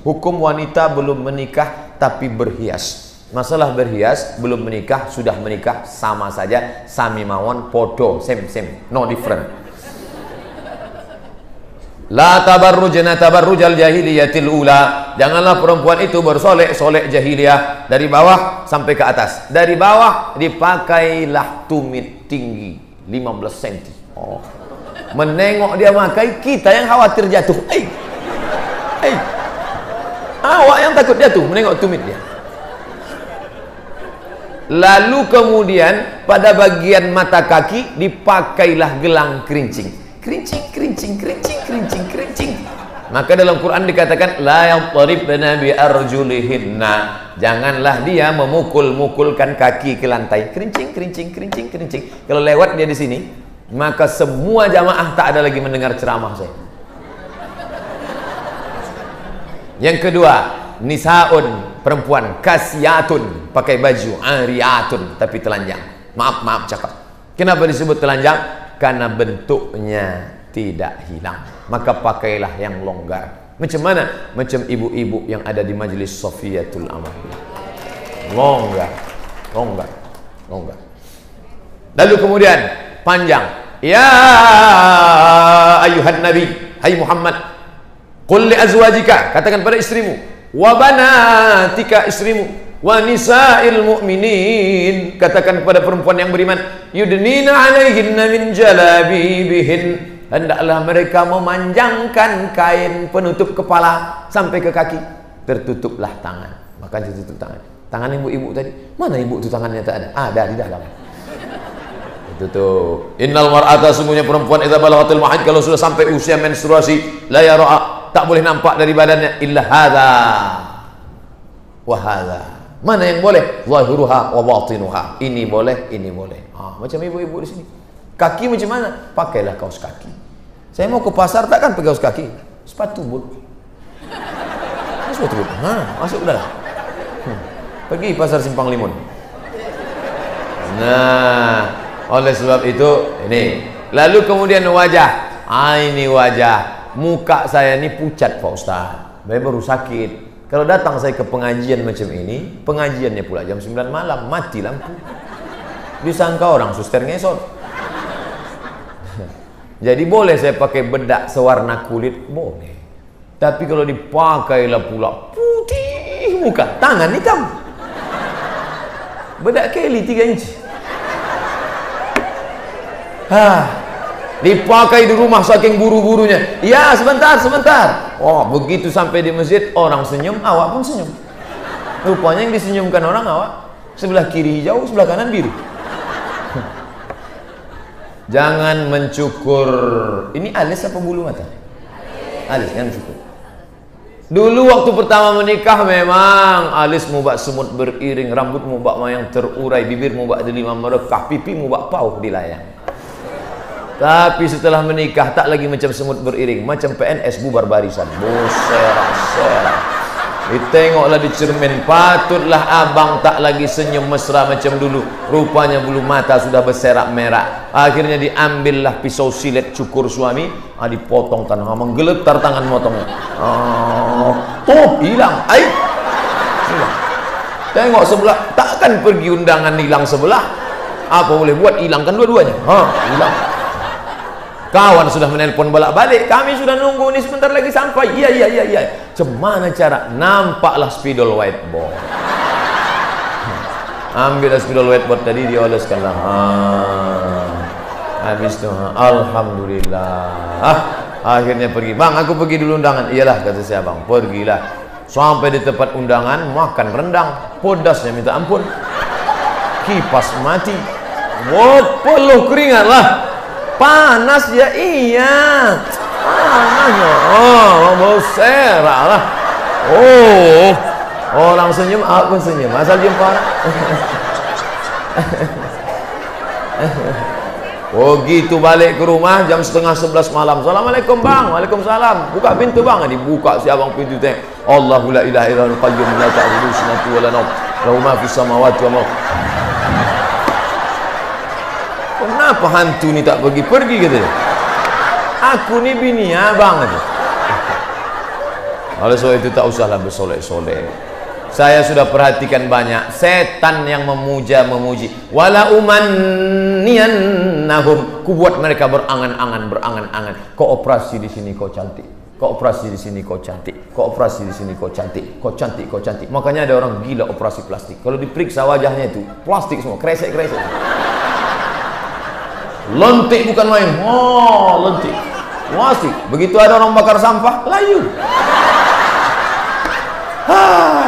Hukum wanita belum menikah tapi berhias. Masalah berhias belum menikah sudah menikah sama saja sami mawon podo same same no different. La tabarrujna tabarrujal jahiliyatil ula. Janganlah perempuan itu bersolek-solek jahiliyah dari bawah sampai ke atas. Dari bawah dipakailah tumit tinggi 15 cm. Oh. Menengok dia pakai kita yang khawatir jatuh. Eh. Awak yang takut jatuh menengok tumit dia. Lalu kemudian pada bagian mata kaki dipakailah gelang kerincing. Kerincing kerincing kerincing kerincing kerincing. Maka dalam Quran dikatakan la yadribna bi arjulihinna. Janganlah dia memukul-mukulkan kaki ke lantai. Kerincing kerincing kerincing kerincing. Kalau lewat dia di sini maka semua jamaah tak ada lagi mendengar ceramah saya yang kedua nisaun perempuan kasiyatun pakai baju ariatun tapi telanjang. Maaf maaf cakap. Kenapa disebut telanjang? Karena bentuknya tidak hilang. Maka pakailah yang longgar. Macam mana? Macam ibu-ibu yang ada di majlis Sofiatul Amal. Longgar. Longgar. Longgar. Lalu kemudian panjang. Ya ayuhan nabi hai Muhammad qul li azwajika katakan pada istrimu. Wa banatika istrimu. Wa nisa'il mu'minin katakan kepada perempuan yang beriman. Yudnina alaihinna min jalabibihin. Hendaklah mereka memanjangkan kain penutup kepala sampai ke kaki. Tertutuplah tangan. Maka tertutup tangan. Tangan ibu-ibu tadi. Mana ibu itu tangannya tak ada? Ada di dalam. Tutup innal mar'ata sungguhnya perempuan idza balaghatil mahid kalau sudah sampai usia menstruasi la yara tak boleh nampak dari badannya illa hadza wa hadza Mana yang boleh? Zahiruha wa batinuha. Ini boleh, ini boleh. Ah, macam ibu-ibu di sini. Kaki macam mana? Pakailah kaos kaki. Saya mau ke pasar takkan pakai kaos kaki. Sepatu bulu. Sepatu bulu. Ha, masuk dalam. Hmm. Pergi pasar Simpang Limun. Nah, oleh sebab itu ini. Lalu kemudian wajah. Ah, ini wajah. Muka saya ini pucat Pak Ustaz. Saya baru sakit kalau datang saya ke pengajian macam ini, pengajiannya pula jam 9 malam, mati lampu. Disangka orang suster ngesot. Jadi boleh saya pakai bedak sewarna kulit? Boleh. Tapi kalau dipakailah pula putih muka, tangan hitam. Bedak Kelly 3 inci. Hah, dipakai di rumah saking buru-burunya. Ya sebentar sebentar. Oh begitu sampai di masjid orang senyum awak pun senyum. Rupanya yang disenyumkan orang awak sebelah kiri hijau sebelah kanan biru. Jangan mencukur. Ini alis apa bulu mata? Alis yang cukur. Dulu waktu pertama menikah memang alis mubak semut beriring, rambut mubak mayang terurai, bibir mubak delima merekah, pipi mubak pauh di layang. Tapi setelah menikah tak lagi macam semut beriring, macam PNS bubar barisan. Buset, Ditengoklah di cermin, patutlah abang tak lagi senyum mesra macam dulu. Rupanya bulu mata sudah berserak merah. Akhirnya diambillah pisau silet cukur suami, ah, dipotong tanah, menggeletar tangan motongnya. Oh, tuh hilang, air. Hilang. Tengok sebelah, takkan pergi undangan hilang sebelah. Apa boleh buat hilangkan dua-duanya? Ha, hilang. Kawan sudah menelpon bolak-balik, kami sudah nunggu ini sebentar lagi sampai. Iya, iya, iya, iya. Cemana cara? Nampaklah spidol whiteboard. Ambil spidol whiteboard tadi dioleskanlah. Ah. Habis itu, alhamdulillah. Ah, akhirnya pergi. Bang, aku pergi dulu undangan. Iyalah kata saya, Bang. Pergilah. Sampai di tempat undangan makan rendang, podasnya minta ampun. Kipas mati. Wah, peluh keringat lah panas ya iya. Panas ya. Oh mau serak lah. Oh orang senyum aku senyum. Asal jumpa Oh gitu balik ke rumah jam setengah sebelas malam. Assalamualaikum bang. Waalaikumsalam. Buka pintu bang. Dibuka si abang pintu teng Allahu la ilaha illa qayyum La ta'budu sunatu wa la naum Lahu ma fis samawati wa ma Kenapa hantu ni tak pergi-pergi kata dia? Aku ni bini abang kata. Oleh sebab itu tak usahlah bersolek-solek. Saya sudah perhatikan banyak setan yang memuja memuji. Wala umanniyannahum. Ku buat mereka berangan-angan berangan-angan. Kau operasi di sini kau cantik. Kau operasi di sini kau cantik. Kau operasi di sini kau cantik. Kau cantik kau cantik. Makanya ada orang gila operasi plastik. Kalau diperiksa wajahnya itu plastik semua, kresek-kresek. Lentik bukan main. Oh, lentik. Plastik. Begitu ada orang bakar sampah, layu. Ah.